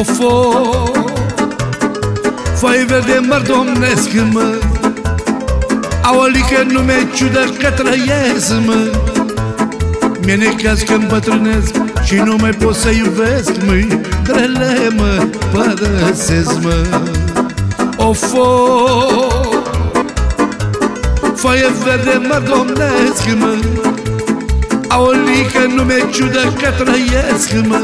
Ofo Foi verde măr domnesc, mă. Aolică nume ciudă că trăiesc, mă. Mie necaz că îmbătrânesc Și nu mai pot să iubesc, măi Drele, mă, părăsesc, mă. Ofo Foaie verde mă domnesc, mă. Aolică nume ciudă că trăiesc, mă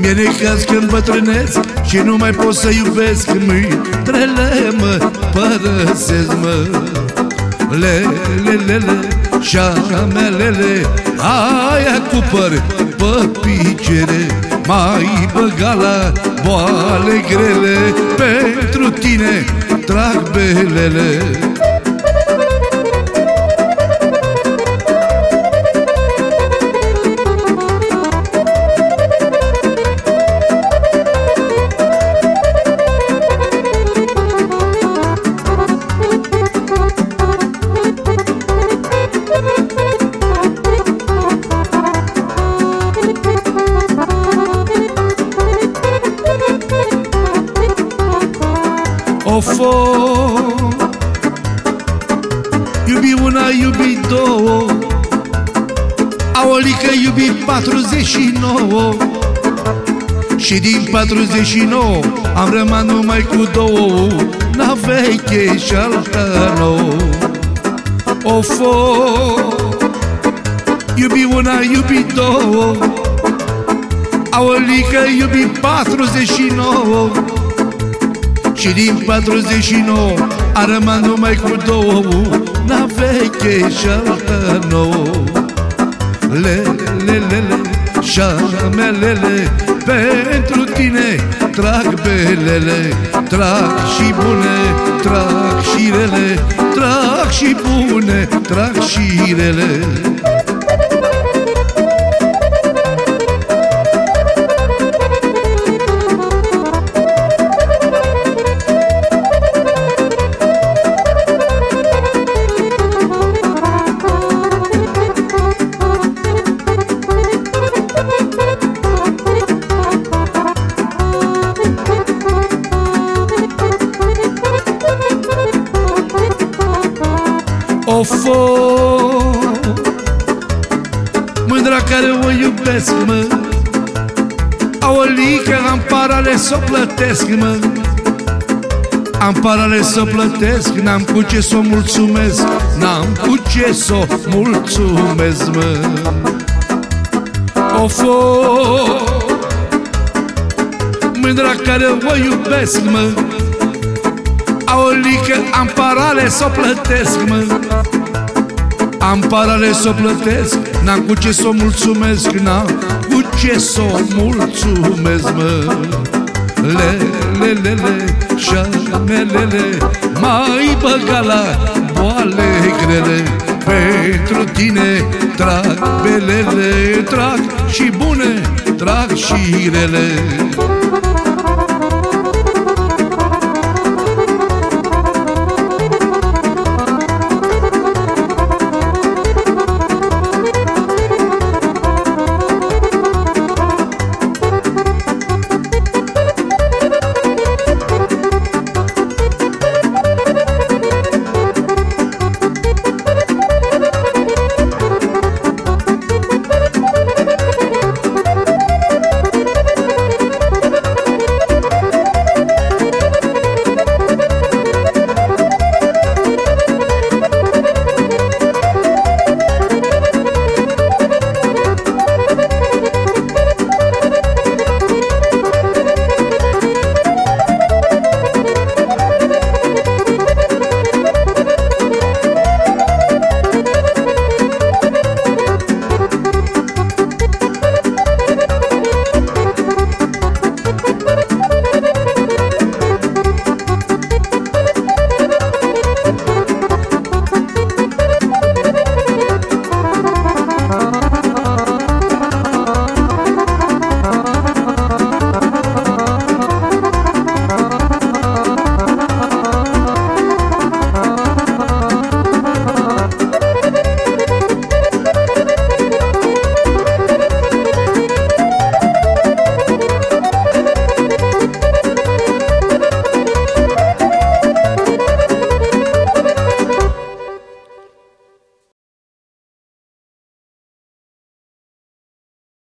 mi-e necaz când bătrânesc Și nu mai pot să iubesc Mâintrele mă părăsesc mă. Lelelele, șamelele Aia cu păr pe picere Mai băga la boale grele. Pentru tine trag belele Ofo Iubi una, iubi două. Aolică iubi 49 Și din 49 am rămas numai cu două. Una veche și alta nouă. Ofo Iubi una, iubi două. Aolică iubi 49 și din 49 a rămas numai cu două Una veche și alta nouă Lelelele, șamelele Pentru tine trag belele Trag și bune, trag și rele Trag și bune, trag și rele Ofo Mândra care o iubesc, mă. Aolică am parale să o plătesc, mă. Am parale să o plătesc N-am cu ce să o mulțumesc N-am cu ce să o mulțumesc, mă. Ofo Mândra care o iubesc, mă Aolică am parale să o plătesc, mă. Am parale să o plătesc. N-am cu ce să o mulțumesc N-am cu ce să o mulțumesc, mă. Lelelele, șamelele Mai băga la boale grele. Pentru tine trag belele Trag și bune, trag și rele